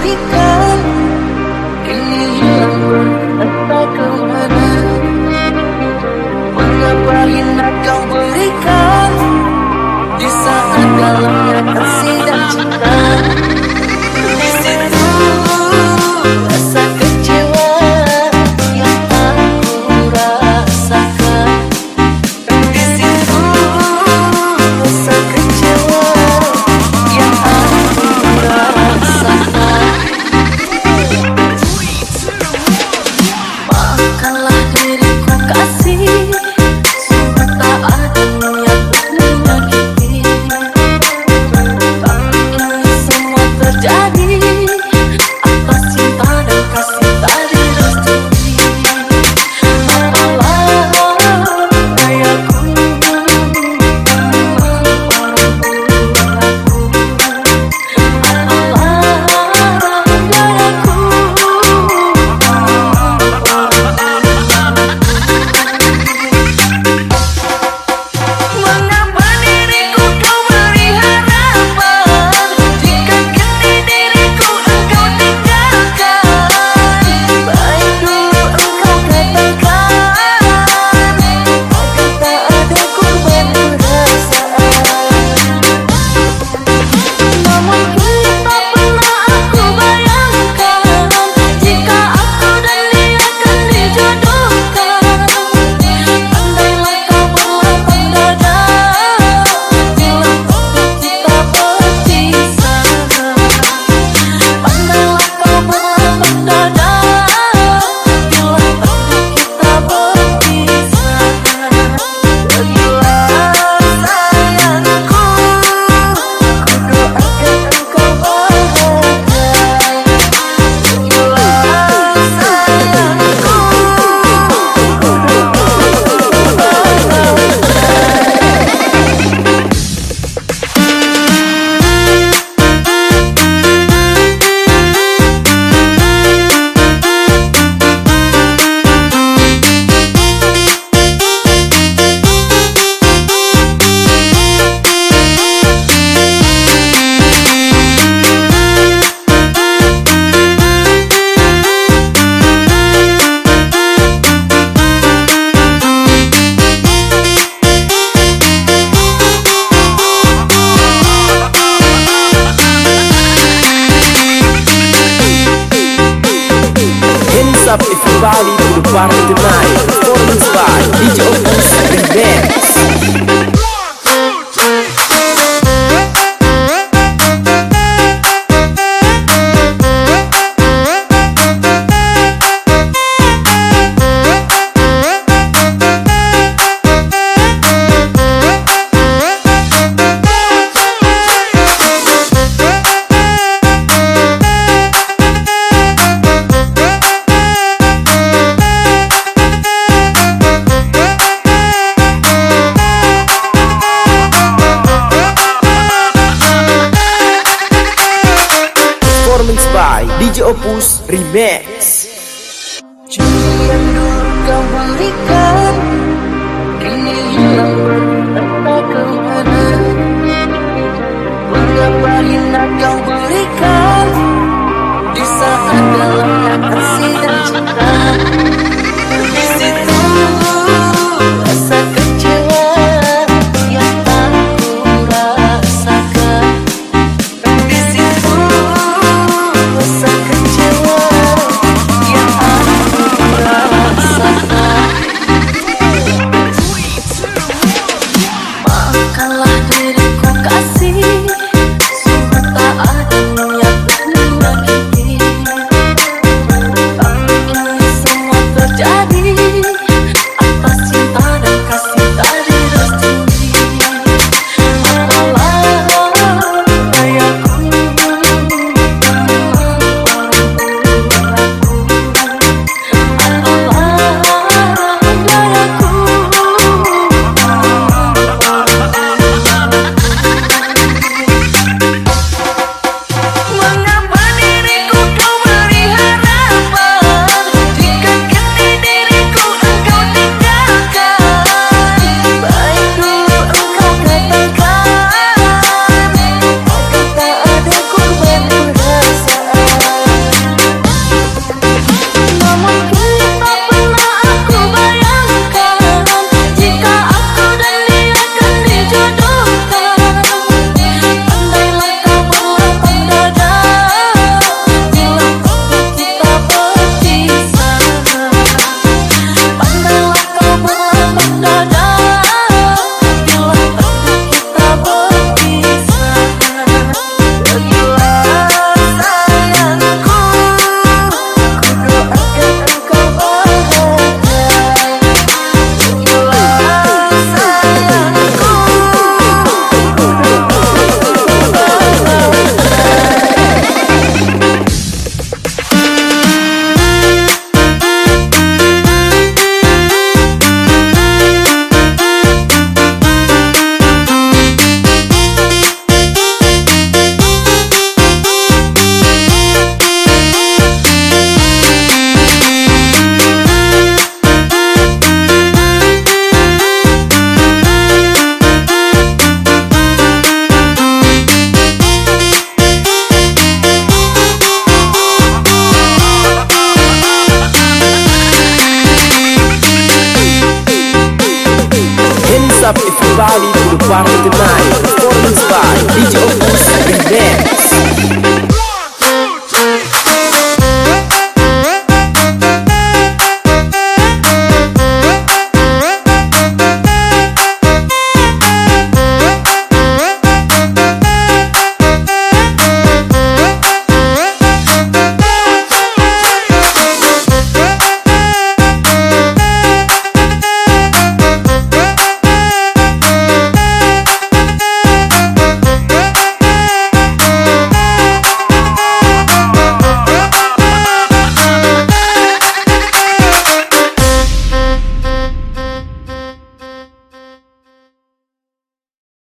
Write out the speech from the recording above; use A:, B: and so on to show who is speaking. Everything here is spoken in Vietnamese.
A: berikan Pilihan pun entah kau
B: Bali to the party tonight. Performance by oh, DJ Opus
A: oh, Remix. Dia nunca
B: Party the night, performance by DJ Opus and Dance.